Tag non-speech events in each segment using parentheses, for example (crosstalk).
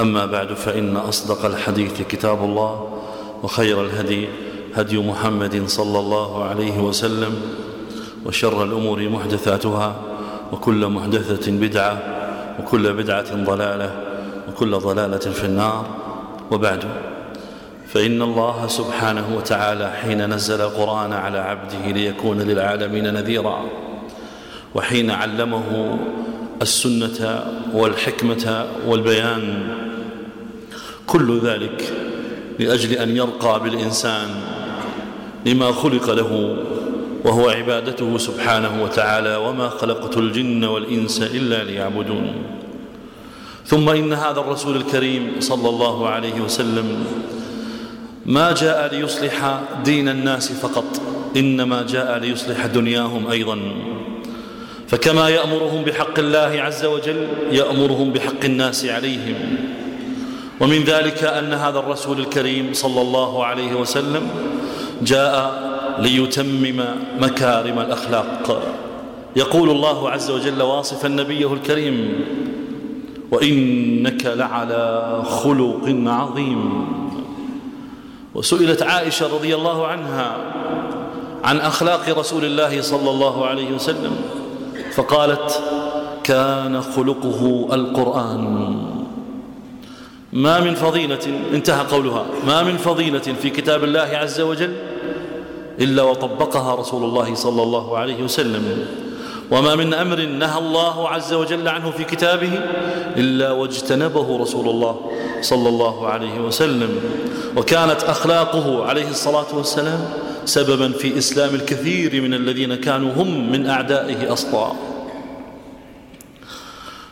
أما بعد فإن أصدق الحديث كتاب الله وخير الهدي هدي محمد صلى الله عليه وسلم وشر الأمور محدثاتها وكل محدثة بدعة وكل بدعة ضلالة وكل ضلالة في النار وبعد. فإن الله سبحانه وتعالى حين نزل القرآن على عبده ليكون للعالمين نذيرا وحين علمه السنة والحكمة والبيان كل ذلك لأجل أن يرقى بالإنسان لما خلق له وهو عبادته سبحانه وتعالى وما خلقت الجن والإنس إلا ليعبدون. ثم إن هذا الرسول الكريم صلى الله عليه وسلم ما جاء ليصلح دين الناس فقط إنما جاء ليصلح دنياهم أيضا. فكما يأمرهم بحق الله عز وجل يأمرهم بحق الناس عليهم. ومن ذلك أن هذا الرسول الكريم صلى الله عليه وسلم جاء ليتمم مكارم الأخلاق. يقول الله عز وجل واصفا نبيه الكريم وإنك لعلى خلق عظيم. وسئلت عائشة رضي الله عنها عن أخلاق رسول الله صلى الله عليه وسلم فقالت كان خلقه القرآن. ما من فضيلة انتهى قولها ما من فضيلة في كتاب الله عز وجل إلا وطبقها رسول الله صلى الله عليه وسلم. وما من أمر نهى الله عز وجل عنه في كتابه إلا واجتنبه رسول الله صلى الله عليه وسلم. وكانت أخلاقه عليه الصلاة والسلام سببا في إسلام الكثير من الذين كانوا هم من أعدائه أسطى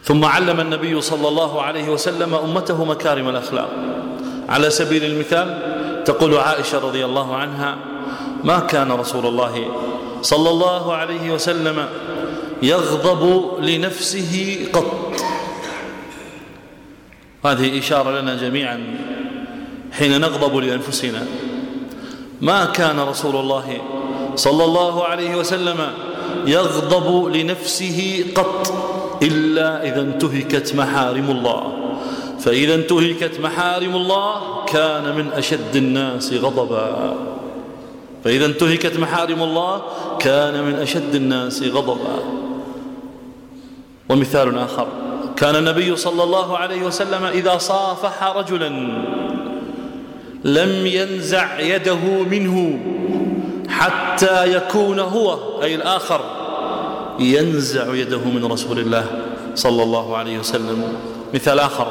ثم علم النبي صلى الله عليه وسلم أمته مكارم الأخلاق. على سبيل المثال تقول عائشة رضي الله عنها ما كان رسول الله صلى الله عليه وسلم يغضب لنفسه قط. هذه إشارة لنا جميعا حين نغضب لأنفسنا. ما كان رسول الله صلى الله عليه وسلم يغضب لنفسه قط. إلا إذا انتهكت محارم الله. فإذا انتهكت محارم الله كان من أشد الناس غضبا. فإذا انتهكت محارم الله كان من أشد الناس غضبا. ومثال آخر. كان النبي صلى الله عليه وسلم إذا صافح رجلا لم ينزع يده منه حتى يكون هو أي الآخر ينزع يده من رسول الله صلى الله عليه وسلم. مثال آخر.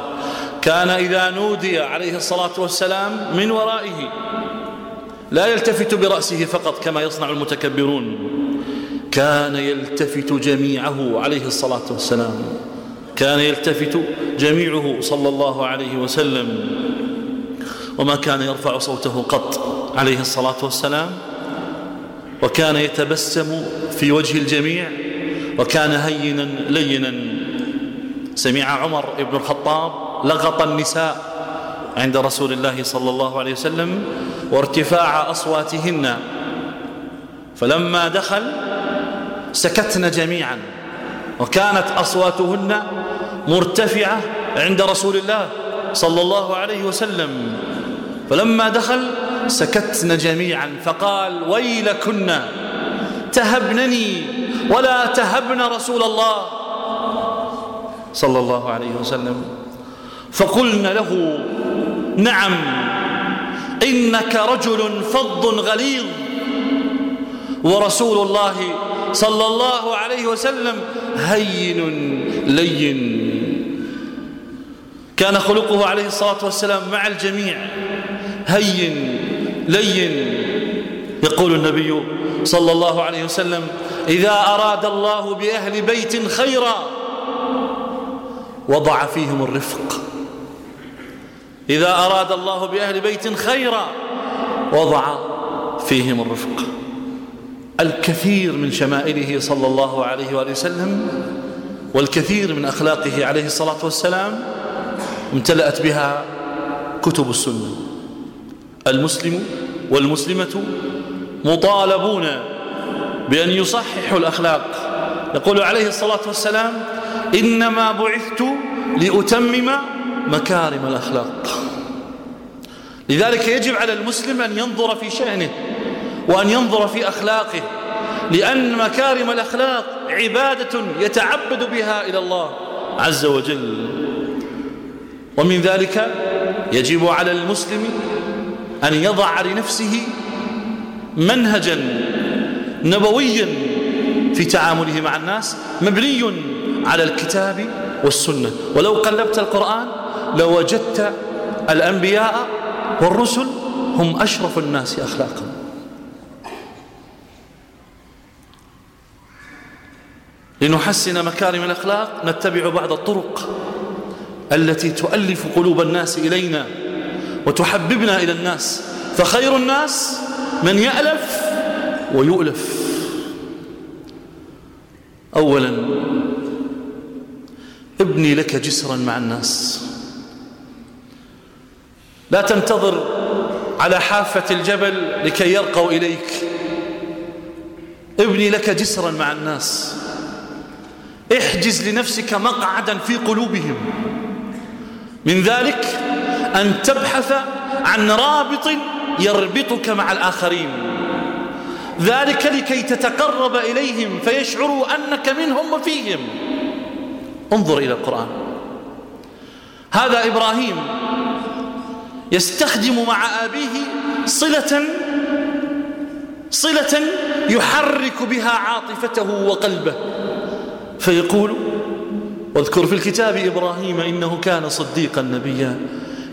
كان إذا نودي عليه الصلاة والسلام من ورائه لا يلتفت برأسه فقط كما يصنع المتكبرون. كان يلتفت جميعه عليه الصلاة والسلام. كان يلتفت جميعه صلى الله عليه وسلم. وما كان يرفع صوته قط عليه الصلاة والسلام. وكان يتبسم في وجه الجميع وكان هينا لينا. سمع عمر بن الخطاب لغط النساء عند رسول الله صلى الله عليه وسلم وارتفاع أصواتهن. فلما دخل سكتن جميعا وكانت أصواتهن مرتفعة عند رسول الله صلى الله عليه وسلم. فلما دخل سكتن جميعا فقال ويلكن تهبنني ولا تهبن رسول الله صلى الله عليه وسلم. فقلن له نعم إنك رجل فظ غليظ. ورسول الله صلى الله عليه وسلم هين لين. كان خلقه عليه الصلاة والسلام مع الجميع. هين لين. يقول النبي صلى الله عليه وسلم إذا أراد الله بأهل بيت خيرا وضع فيهم الرفق. إذا أراد الله بأهل بيت خيرا وضع فيهم الرفق. الكثير من شمائله صلى الله عليه وآله وسلم والكثير من أخلاقه عليه الصلاة والسلام امتلأت بها كتب السنة. المسلم والمسلمة مطالبون بأن يصححوا الأخلاق. يقول عليه الصلاة والسلام إنما بعثت لأتمم مكارم الأخلاق. لذلك يجب على المسلم أن ينظر في شأنه وأن ينظر في أخلاقه لأن مكارم الأخلاق عبادة يتعبد بها إلى الله عز وجل. ومن ذلك يجب على المسلم أن يضع لنفسه منهجا نبويا في تعامله مع الناس مبني على الكتاب والسنة. ولو قلبت القرآن لوجدت الأنبياء والرسل هم أشرف الناس أخلاقا. لنحسن مكارم الأخلاق نتبع بعض الطرق التي تؤلف قلوب الناس إلينا وتحببنا إلى الناس. فخير الناس من يألف ويؤلف. أولا ابني لك جسرا مع الناس. لا تنتظر على حافة الجبل لكي يرقوا إليك. ابني لك جسرا مع الناس. احجز لنفسك مقعدا في قلوبهم. من ذلك أن تبحث عن رابط يربطك مع الآخرين. ذلك لكي تتقرب إليهم فيشعروا أنك منهم وفيهم. انظر إلى القرآن. هذا إبراهيم يستخدم مع أبيه صلة صلة يحرك بها عاطفته وقلبه. فيقول واذكر في الكتاب إبراهيم إنه كان صديقا نبيا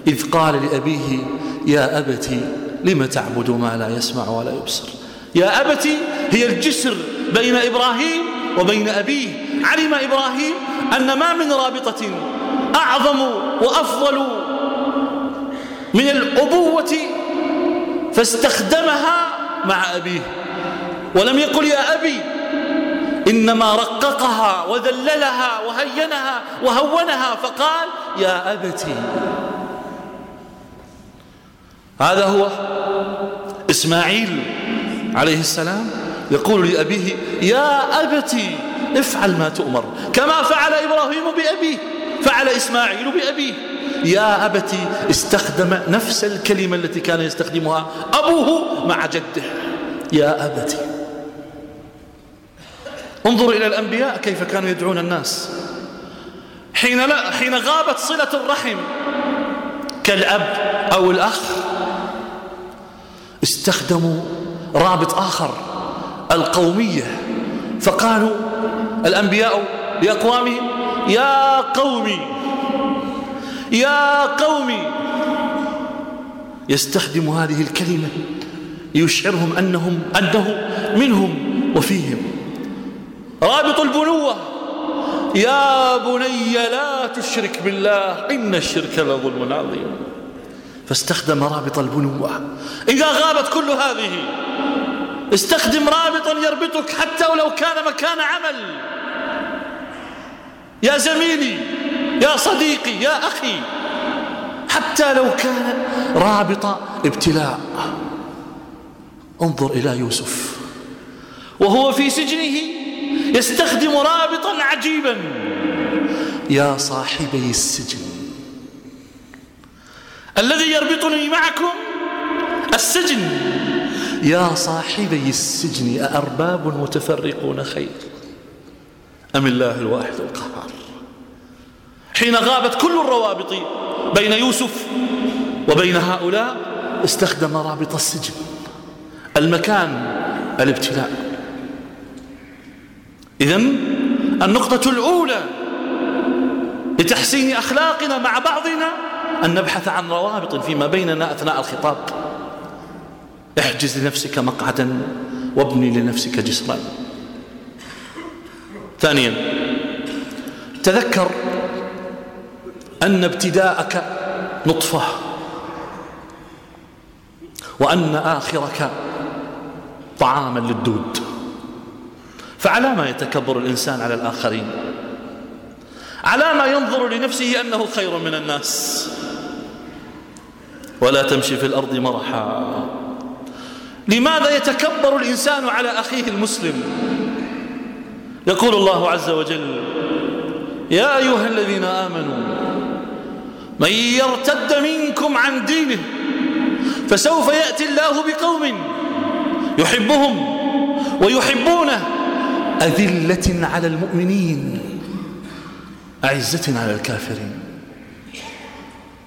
إذ قال لأبيه يا أبتي لم تعبد ما لا يسمع ولا يبصر؟ يا أبتي هي الجسر بين إبراهيم وبين أبيه. علم إبراهيم أن ما من رابطة أعظم وأفضل من الأبوة فاستخدمها مع أبيه. ولم يقل يا أبي إنما رققها وذللها وهينها وهونها. فقال يا أبتي هذا هو إسماعيل. عليه السلام يقول لأبيه يا أبتي افعل ما تؤمر. كما فعل إبراهيم بأبيه فعل إسماعيل بأبيه. يا أبتي استخدم نفس الكلمة التي كان يستخدمها أبوه مع جده. يا أبتي. انظر إلى الأنبياء كيف كانوا يدعون الناس. حين, لا حين غابت صلة الرحم كالأب أو الأخ استخدموا رابط آخر القومية. فقالوا الأنبياء لأقوامهم يا قومي يا قومي. يستخدم هذه الكلمة ليشعرهم أنهم أنه منهم وفيهم. رابط البنوة يا بني لا تشرك بالله إن الشرك لظلم عظيم. فاستخدم رابط البنوة. إذا غابت كل هذه استخدم رابطا يربطك حتى ولو كان مكان عمل. يا زميلي يا صديقي يا أخي حتى لو كان رابط ابتلاء. انظر إلى يوسف. وهو في سجنه يستخدم رابطا عجيبا. يا صاحبي السجن. الذي يربطني معكم السجن. يا صاحبي السجن أأرباب متفرقون خير أم الله الواحد القهار؟ حين غابت كل الروابط بين يوسف وبين هؤلاء استخدم رابط السجن المكان الابتلاء. إذن النقطة الأولى لتحسين أخلاقنا مع بعضنا أن نبحث عن روابط فيما بيننا أثناء الخطاب. احجز لنفسك مقعدا وابني لنفسك جسرا. ثانيا تذكر أن ابتداءك نطفة وأن آخرك طعاما للدود. فعلى ما يتكبر الإنسان على الآخرين على ما ينظر لنفسه أنه خير من الناس. ولا تمشي في الأرض مرحا. لماذا يتكبر الإنسان على أخيه المسلم؟ يقول الله عز وجل يا أيها الذين آمنوا من يرتد منكم عن دينه فسوف يأتي الله بقوم يحبهم ويحبونه. أذلة على المؤمنين أعزة على الكافرين.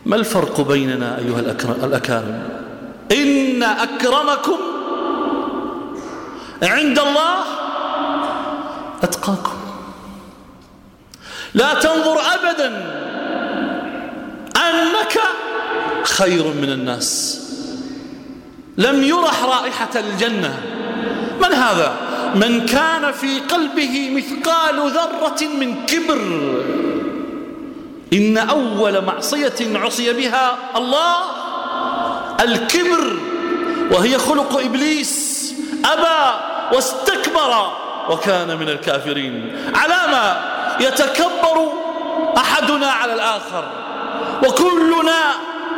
ما الفرق بيننا أيها الأكارم؟ إن أكرمكم عند الله أتقاكم. لا تنظر أبدا أنك خير من الناس. لم يرح رائحة الجنة. من هذا؟ من كان في قلبه مثقال ذرة من كبر. إن أول معصية عصي بها الله الكبر وهي خلق إبليس أبى واستكبر وكان من الكافرين. على ما يتكبر أحدنا على الآخر وكلنا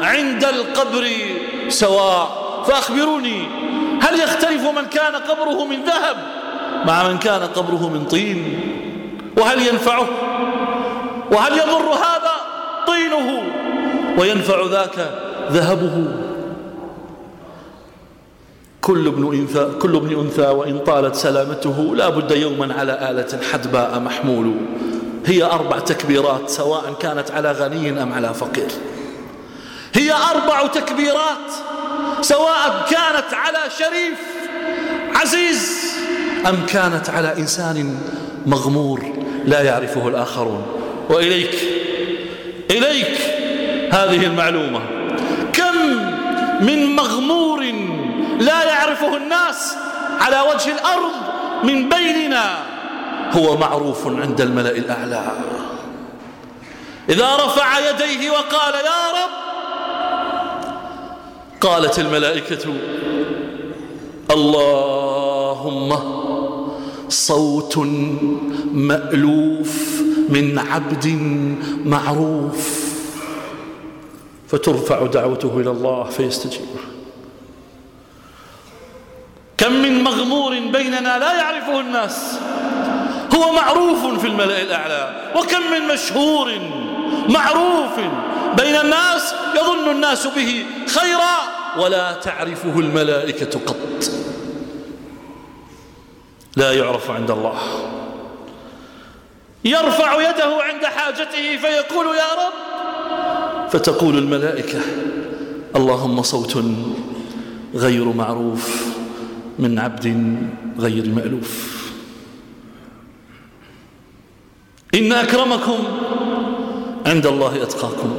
عند القبر سواء. فأخبروني هل يختلف من كان قبره من ذهب مع من كان قبره من طين؟ وهل ينفعه؟ وهل يضر هذا طينه وينفع ذاك ذهبه؟ كل ابن أنثى, كل ابن أنثى وإن طالت سلامته لا بد يوما على آلة حدباء محمول. هي أربع تكبيرات سواء كانت على غني أم على فقير. هي أربع تكبيرات سواء كانت على شريف عزيز أم كانت على إنسان مغمور لا يعرفه الآخرون. وإليك. إليك هذه المعلومة. كم من مغمور لا يعرفه الناس على وجه الأرض من بيننا. هو معروف عند الملأ الأعلى. إذا رفع يديه وقال يا رب قالت الملائكة اللهم صوت مألوف من عبد معروف. فترفع دعوته إلى الله فيستجيب. كم من مغمور بيننا لا يعرفه الناس. هو معروف في الملأ الأعلى. وكم من مشهور معروف بين الناس يظن الناس به خيرا ولا تعرفه الملائكة قط. لا يعرف عند الله. يرفع يده عند حاجته فيقول يا رب. فتقول الملائكة اللهم صوت غير معروف من عبد غير مألوف. إن أكرمكم عند الله أتقاكم.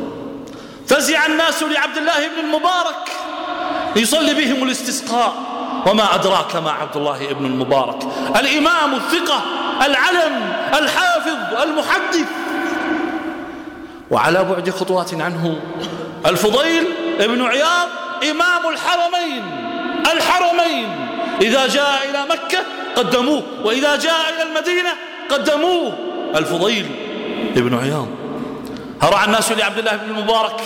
فزع الناس لعبد الله بن المبارك يصلي بهم الاستسقاء. وما أدراك ما عبد الله بن المبارك. الإمام الثقة العلم الحافظ المحدث. وعلى بعد خطوات عنه الفضيل بن عياض إمام الحرمين الحرمين. إذا جاء إلى مكة قدموه وإذا جاء إلى المدينة قدموه. الفضيل بن عياض. هرع الناس لعبد الله بن المبارك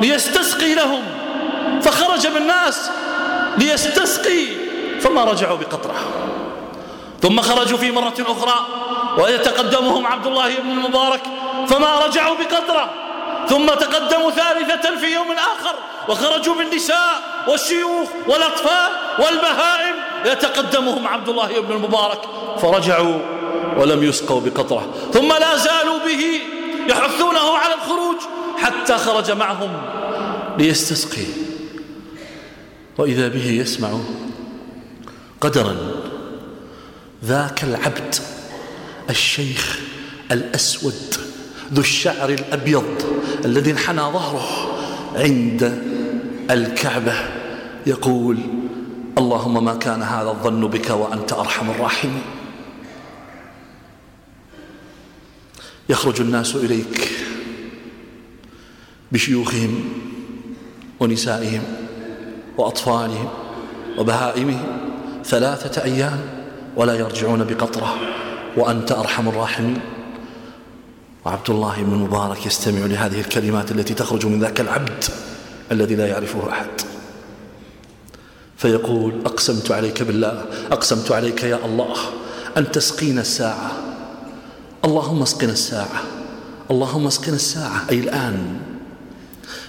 ليستسقي لهم فخرج بالناس ليستسقي فما رجعوا بقطرة. ثم خرجوا في مرة أخرى ويتقدمهم عبد الله بن المبارك فما رجعوا بقطرة ثم تقدموا ثالثة في يوم آخر وخرجوا بالنساء والشيوخ والأطفال والبهائم يتقدمهم عبد الله بن المبارك فرجعوا ولم يسقوا بقطرة ثم لا زالوا به يحثونه على الخروج حتى خرج معهم ليستسقي وإذا به يسمع قدرا. ذاك العبد الشيخ الأسود ذو الشعر الأبيض الذي انحنى ظهره عند الكعبة يقول اللهم ما كان هذا الظن بك وأنت أرحم الراحمين. يخرج الناس إليك بشيوخهم ونسائهم وأطفالهم وبهائمهم ثلاثة أيام ولا يرجعون بقطرة. وأنت أرحم الراحمين. وعبد الله بن مبارك يستمع لهذه الكلمات التي تخرج من ذاك العبد الذي لا يعرفه أحد. فيقول أقسمت عليك بالله أقسمت عليك يا الله أن تسقينا الساعة. اللهم اسقنا الساعة اللهم اسقنا الساعة. أي الآن.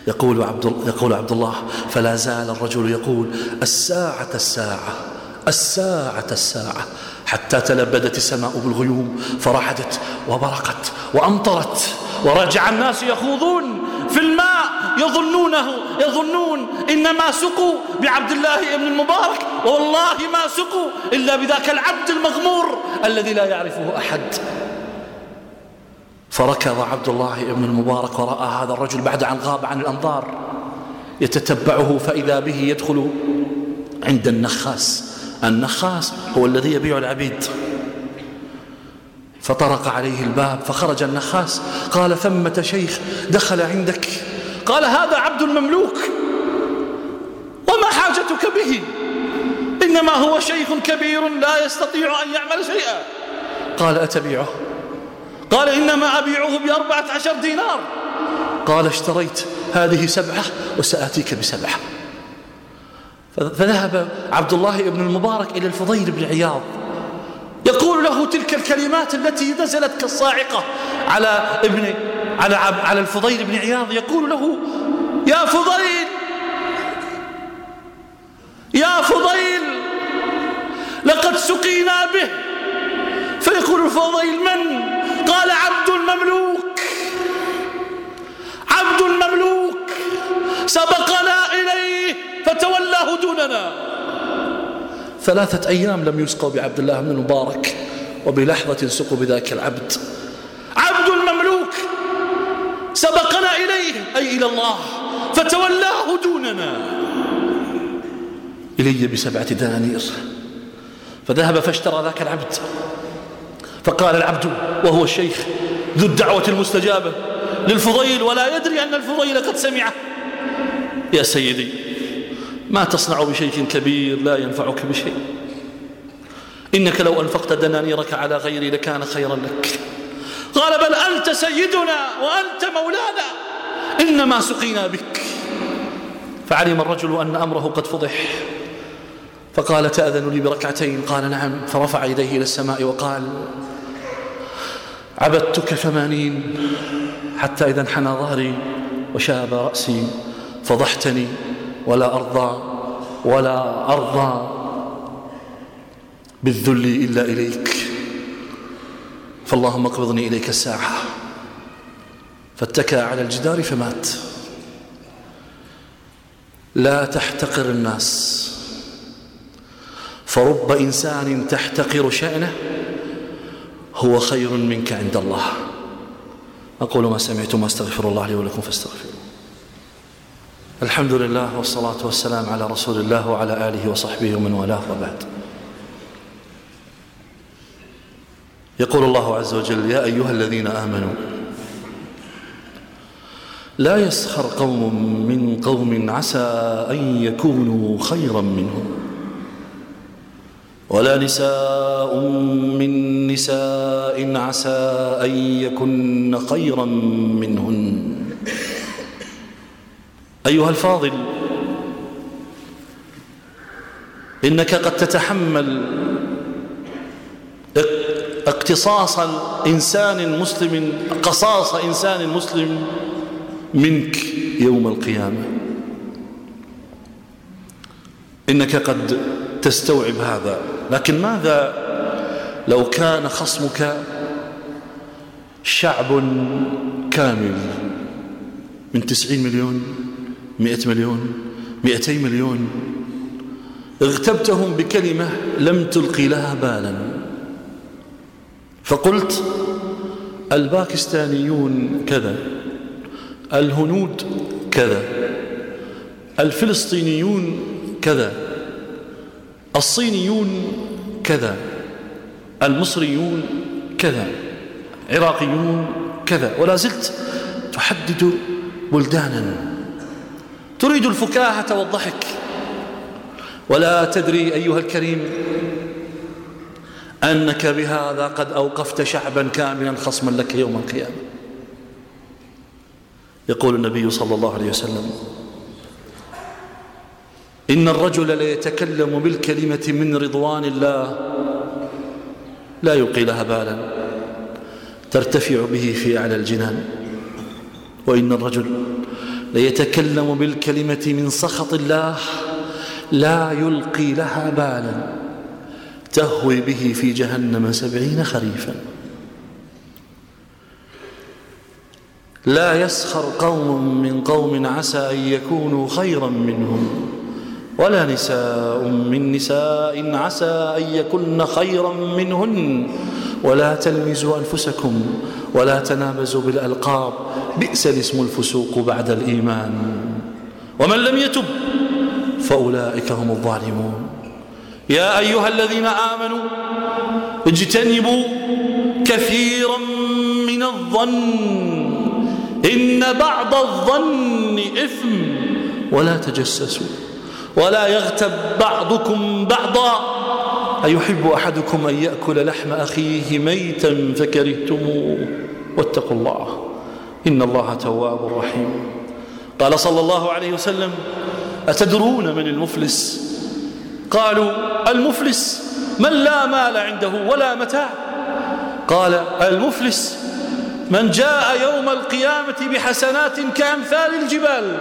يقول عبد, يقول عبد الله فلا زال الرجل يقول الساعة الساعة. الساعة الساعة حتى تلبدت السماء بالغيوم فرعدت وبرقت وأمطرت ورجع الناس يخوضون في الماء يظنونه يظنون إنما سقوا بعبد الله بن المبارك والله ما سقوا إلا بذاك العبد المغمور الذي لا يعرفه أحد. فركض عبد الله بن المبارك ورأى هذا الرجل بعد أن غاب عن الأنظار يتتبعه فإذا به يدخل عند النخاس. النخاس هو الذي يبيع العبيد. فطرق عليه الباب فخرج النخاس. قال ثمة شيخ دخل عندك. قال هذا عبد المملوك وما حاجتك به؟ إنما هو شيخ كبير لا يستطيع أن يعمل شيئا. قال أتبيعه؟ قال إنما أبيعه بأربعة عشر دينار. قال اشتريت هذه سبعة وسآتيك بسبعة. فذهب عبد الله بن المبارك إلى الفضيل بن عياض. يقول له تلك الكلمات التي نزلت كالصاعقة على ابن على على الفضيل بن عياض. يقول له يا فضيل يا فضيل لقد سقينا به. فيقول الفضيل من؟ قال عبد المملوك. عبد المملوك سبقنا إليه فتولاه دوننا ثلاثة أيام لم يسقوا بعبد الله بن المبارك وبلحظة سقوا بذاك العبد. عبد المملوك سبقنا إليه أي إلى الله فتولاه دوننا. إلي بسبعة دنانير. فذهب فاشترى ذاك العبد. فقال العبد وهو الشيخ ذو الدعوة المستجابة للفضيل ولا يدري أن الفضيل قد سمعه. يا سيدي ما تصنع بشيخ كبير لا ينفعك بشيء. إنك لو أنفقت دنانيرك على غيري لكان خيرا لك. قال بل أنت سيدنا وأنت مولانا. إنما سقينا بك. فعلم الرجل أن أمره قد فضح. فقال تأذن لي بركعتين؟ قال نعم. فرفع يديه إلى السماء وقال عبدتك ثمانين. حتى إذا انحنى ظهري وشاب رأسي فضحتني. ولا أرضى ولا أرضى بالذل إلا إليك. فاللهم اقبضني إليك الساعة. فاتكى على الجدار فمات. لا تحتقر الناس. فرب إنسان تحتقر شأنه هو خير منك عند الله. أقول ما سمعتم وأستغفر الله لي ولكم فاستغفروا الحمد لله والصلاة والسلام على رسول الله وعلى آله وصحبه ومن والاه وبعد يقول الله عز وجل يا أيها الذين آمنوا لا يسخر قوم من قوم عسى أن يكونوا خيرا منهم ولا نساء من نساء عسى أن يكن خيرا منهن أيها الفاضل إنك قد تتحمل اقتصاص إنسان مسلم قصاص إنسان مسلم منك يوم القيامة. إنك قد تستوعب هذا. لكن ماذا لو كان خصمك شعب كامل من تسعين مليون؟ مئة مليون مئتي مليون. اغتبتهم بكلمة لم تلقي لها بالا. فقلت الباكستانيون كذا الهنود كذا الفلسطينيون كذا الصينيون كذا المصريون كذا عراقيون كذا. ولا زلت تحدد بلدانا. تريد الفكاهة والضحك. ولا تدري أيها الكريم أنك بهذا قد أوقفت شعبا كاملا خصما لك يوم القيامة. يقول النبي صلى الله عليه وسلم إن الرجل ليتكلم بالكلمة من رضوان الله لا يلقي لها بالا ترتفع به في أعلى الجنان. وإن الرجل ليتكلم بالكلمة من سخط الله لا يلقي لها بالا. تهوي به في جهنم سبعين خريفا. لا يسخر قوم من قوم عسى أن يكونوا خيرا منهم ولا نساء من نساء عسى أن يكن خيرا منهن. ولا تلمزوا أنفسكم ولا تنابزوا بالألقاب بئس الاسم الفسوق بعد الإيمان. ومن لم يتب فأولئك هم الظالمون. يا أيها الذين آمنوا اجتنبوا كثيرا من الظن إن بعض الظن إثم. ولا تجسسوا ولا يغتب بعضكم بعضا. أيحب أحدكم أن يأكل لحم أخيه ميتا فكرهتموه؟ واتقوا الله إن الله تواب رحيم. قال صلى الله عليه وسلم أتدرون من المفلس؟ قالوا المفلس من لا مال عنده ولا متاع. قال المفلس من جاء يوم القيامة بحسنات كأمثال الجبال.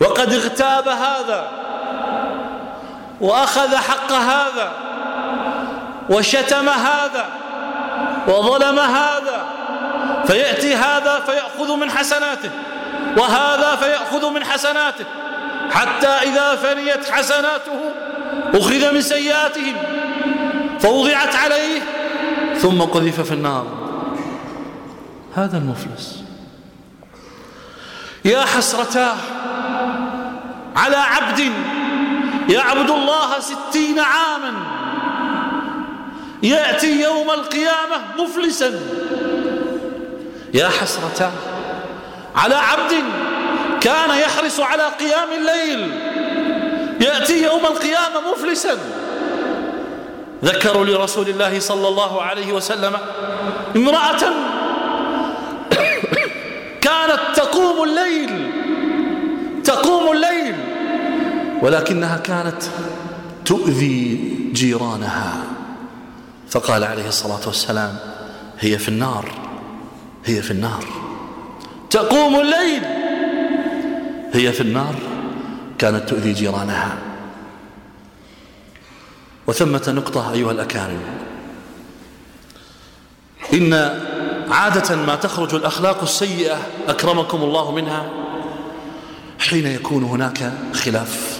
وقد اغتاب هذا وأخذ حق هذا وشتم هذا وظلم هذا فيأتي هذا فيأخذ من حسناته وهذا فيأخذ من حسناته حتى إذا فنيت حسناته أخذ من سيئاتهم فوضعت عليه ثم قذف في النار. هذا المفلس. يا حسرتاه على عبد يعبد الله ستين عاما. يأتي يوم القيامة مفلسا. يا حسرتاه على عبد كان يحرص على قيام الليل. يأتي يوم القيامة مفلسا. ذكروا لرسول الله صلى الله عليه وسلم امرأة (coughs) كانت تقوم الليل. تقوم الليل ولكنها كانت تؤذي جيرانها. فقال عليه الصلاة والسلام هي في النار هي في النار. تقوم الليل هي في النار كانت تؤذي جيرانها. وثمة نقطة أيها الأكارم. إن عادة ما تخرج الأخلاق السيئة أكرمكم الله منها حين يكون هناك خلاف.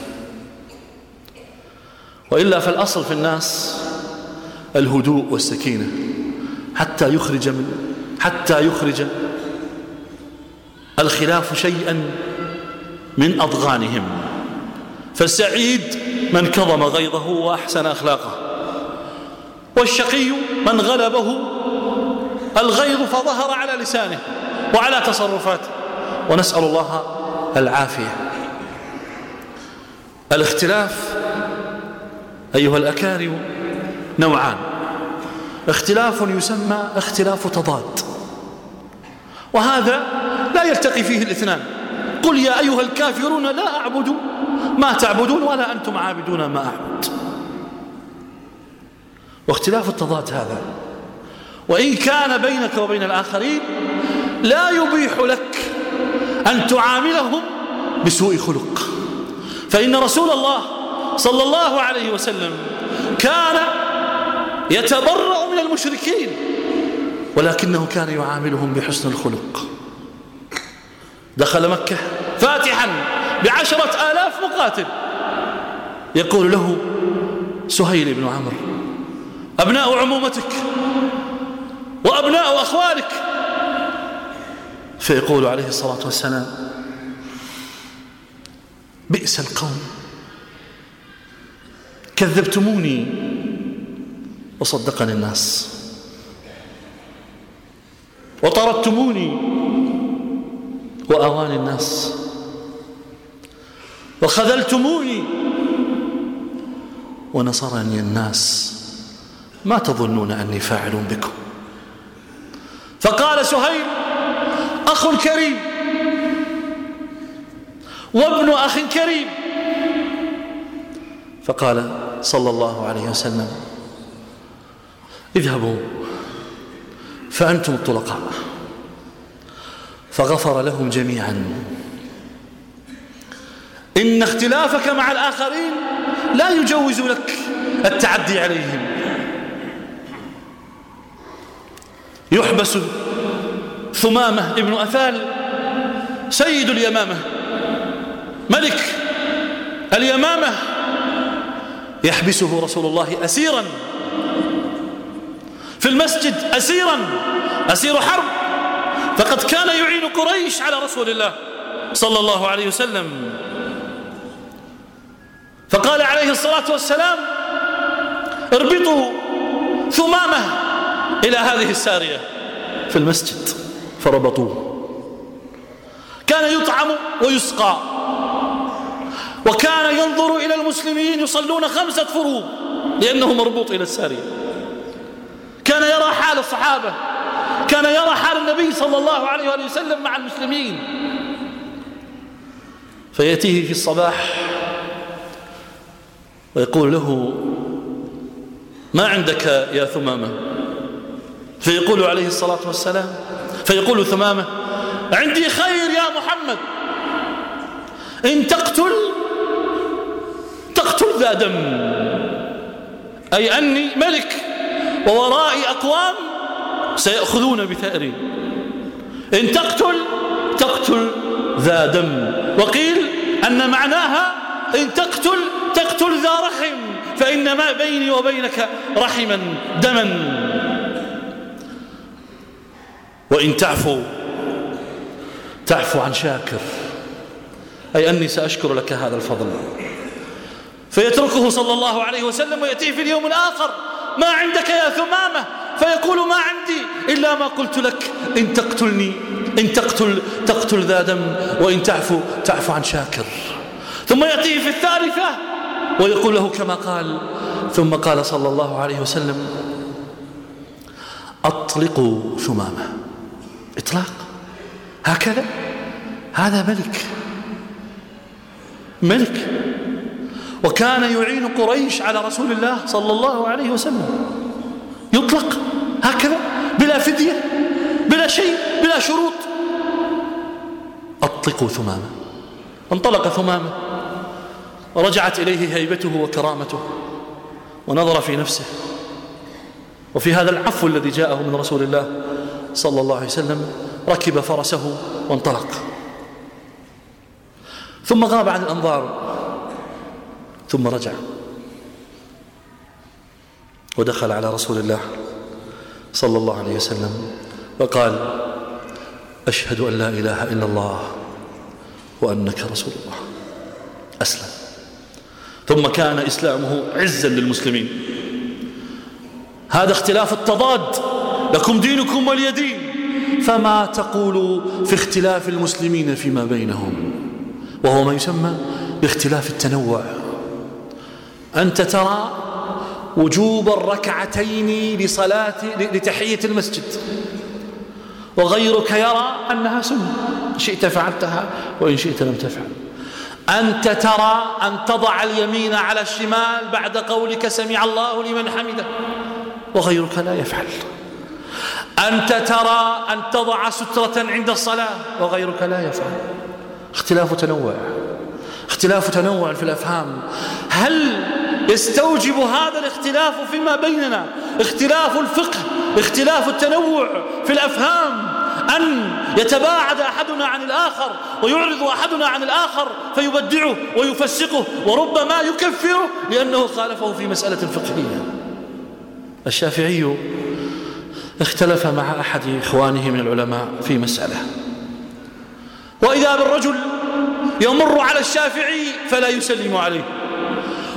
وإلا فالأصل في الناس الهدوء والسكينة حتى يخرج من حتى يخرج الخلاف شيئا من أضغانهم. فالسعيد من كظم غيظه وأحسن أخلاقه والشقي من غلبه الغيظ فظهر على لسانه وعلى تصرفاته. ونسأل الله العافية. الاختلاف أيها الأكارم نوعان. اختلاف يسمى اختلاف تضاد. وهذا لا يلتقي فيه الاثنان. قل يا أيها الكافرون لا أعبد ما تعبدون ولا أنتم عابدون ما أعبد. واختلاف التضاد هذا. وإن كان بينك وبين الآخرين لا يبيح لك أن تعاملهم بسوء خلق. فإن رسول الله صلى الله عليه وسلم كان يتبرأ من المشركين ولكنه كان يعاملهم بحسن الخلق. دخل مكة فاتحا بعشرة آلاف مقاتل. يقول له سهيل بن عمرو أبناء عمومتك وأبناء أخوالك فيقول عليه الصلاة والسلام بئس القوم كذبتموني. وصدقني الناس. وطردتموني. وأواني الناس. وخذلتموني. ونصرني الناس. ما تظنون أني فاعل بكم. فقال سهيل أخ كريم. وابن أخ كريم. فقال صلى الله عليه وسلم. اذهبوا. فأنتم الطلقاء. فغفر لهم جميعا. إن اختلافك مع الآخرين لا يجوز لك التعدي عليهم. يحبس ثمامة ابن أثال سيد اليمامة ملك اليمامة يحبسه رسول الله أسيرا. في المسجد أسيرا. أسير حرب. فقد كان يعين قريش على رسول الله صلى الله عليه وسلم. فقال عليه الصلاة والسلام اربطوا ثمامة إلى هذه السارية. في المسجد فربطوه. كان يطعم ويسقى. وكان ينظر إلى المسلمين يصلون خمسة فروض لأنه مربوط إلى السارية. كان يرى حال الصحابة كان يرى حال النبي صلى الله عليه وآله وسلم مع المسلمين. فيأتيه في الصباح ويقول له ما عندك يا ثمامة؟ فيقول عليه الصلاة والسلام فيقول ثمامة عندي خير يا محمد إن تقتل تقتل ذا دم. أي أني ملك وورائي أقوام سيأخذون بثأري. إن تقتل تقتل ذا دم. وقيل أن معناها إن تقتل تقتل ذا رحم فإن ما بيني وبينك رحما دما. وإن تعفو تعفو عن شاكر. أي أني سأشكر لك هذا الفضل. فيتركه صلى الله عليه وسلم ويأتيه في اليوم الآخر. ما عندك يا ثمامة؟ فيقول ما عندي إلا ما قلت لك. إن تقتلني إن تقتل تقتل ذا دم وإن تعفو تعفو عن شاكر. ثم يأتيه في الثالثة ويقول له كما قال ثم قال صلى الله عليه وسلم أطلقوا ثمامة. إطلاق. هكذا. هذا ملك. ملك. وكان يعين قريش على رسول الله صلى الله عليه وسلم. يطلق هكذا بلا فدية بلا شيء بلا شروط. أطلقوا ثمامة. انطلق ثمامة. ورجعت إليه هيبته وكرامته ونظر في نفسه. وفي هذا العفو الذي جاءه من رسول الله صلى الله عليه وسلم ركب فرسه وانطلق. ثم غاب عن الأنظار. ثم رجع ودخل على رسول الله صلى الله عليه وسلم وقال أشهد أن لا إله إلا الله وأنك رسول الله. أسلم. ثم كان إسلامه عزا للمسلمين. هذا اختلاف التضاد. لكم دينكم ولي دين. فما تقول في اختلاف المسلمين فيما بينهم؟ وهو ما يسمى باختلاف التنوع. أنت ترى وجوب الركعتين لصلاة لتحية المسجد. وغيرك يرى أنها سنة. شئت فعلتها وإن شئت لم تفعل. أنت ترى أن تضع اليمين على الشمال بعد قولك سمع الله لمن حمده. وغيرك لا يفعل. أنت ترى أن تضع سترة عند الصلاة وغيرك لا يفعل. اختلاف تنوع. اختلاف تنوع في الأفهام. هل يستوجب هذا الاختلاف فيما بيننا اختلاف الفقه اختلاف التنوع في الأفهام أن يتباعد أحدنا عن الآخر ويعرض أحدنا عن الآخر فيبدعه ويفسقه وربما يكفره لأنه خالفه في مسألة فقهية. الشافعي اختلف مع أحد إخوانه من العلماء في مسألة. وإذا بالرجل يمر على الشافعي فلا يسلم عليه.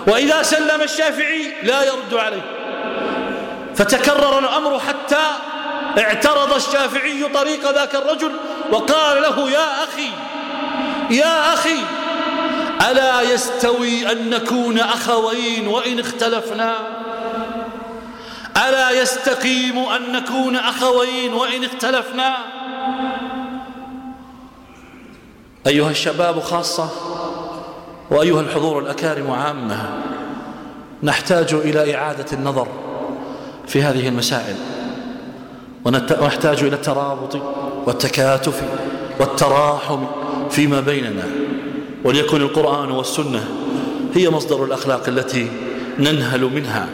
وإذا سلم الشافعي لا يرد عليه. فتكرر الأمر حتى اعترض الشافعي طريق ذاك الرجل وقال له يا أخي يا أخي ألا يستوي أن نكون أخوين وإن اختلفنا؟ ألا يستقيم أن نكون أخوين وإن اختلفنا؟ أيها الشباب خاصة وأيها الحضور الأكارم عامة نحتاج إلى إعادة النظر في هذه المسائل ونحتاج إلى الترابط والتكاتف والتراحم فيما بيننا وليكن القرآن والسنة هي مصدر الأخلاق التي ننهل منها.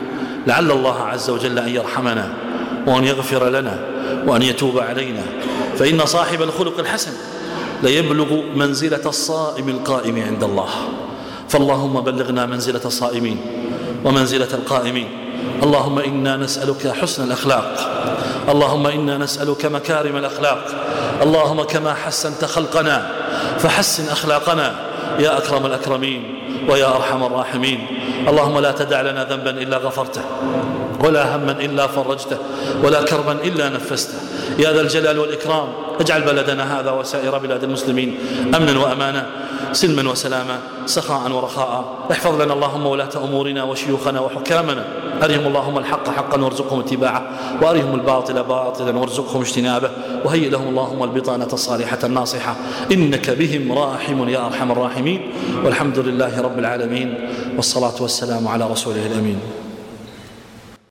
لعل الله عز وجل أن يرحمنا وأن يغفر لنا وأن يتوب علينا. فإن صاحب الخلق الحسن ليبلغ منزلة الصائم القائم عند الله. فاللهم بلغنا منزلة الصائمين ومنزلة القائمين. اللهم إنا نسألك حسن الأخلاق. اللهم إنا نسألك مكارم الأخلاق. اللهم كما حسنت خلقنا فحسن أخلاقنا. يا أكرم الأكرمين ويا أرحم الراحمين. اللهم لا تدع لنا ذنبا إلا غفرته ولا هما إلا فرجته ولا كربا إلا نفسته. يا ذا الجلال والإكرام اجعل بلدنا هذا وسائر بلاد المسلمين أمنا وأمانا سلما وسلاما سخاء ورخاء. احفظ لنا اللهم ولاة أمورنا وشيوخنا وحكامنا. أرهم اللهم الحق حقا وارزقهم اتباعه وأرهم الباطل باطلا وارزقهم اجتنابه. وهيئ لهم اللهم البطانة الصالحة الناصحة. إنك بهم راحم يا أرحم الراحمين. والحمد لله رب العالمين. والصلاة والسلام على رسوله الأمين.